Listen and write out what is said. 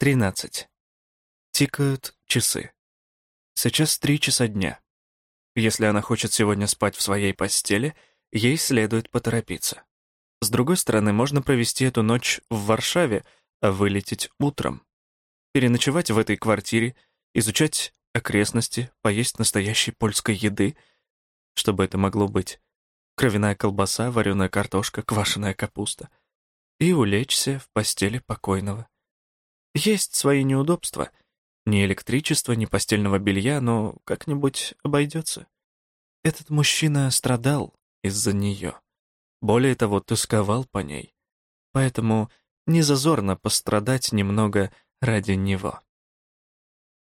13. Тикают часы. Сейчас три часа дня. Если она хочет сегодня спать в своей постели, ей следует поторопиться. С другой стороны, можно провести эту ночь в Варшаве, а вылететь утром. Переночевать в этой квартире, изучать окрестности, поесть настоящей польской еды, чтобы это могло быть. Кровяная колбаса, вареная картошка, квашеная капуста. И улечься в постели покойного. Есть свои неудобства. Ни электричества, ни постельного белья, но как-нибудь обойдется. Этот мужчина страдал из-за нее. Более того, тосковал по ней. Поэтому не зазорно пострадать немного ради него.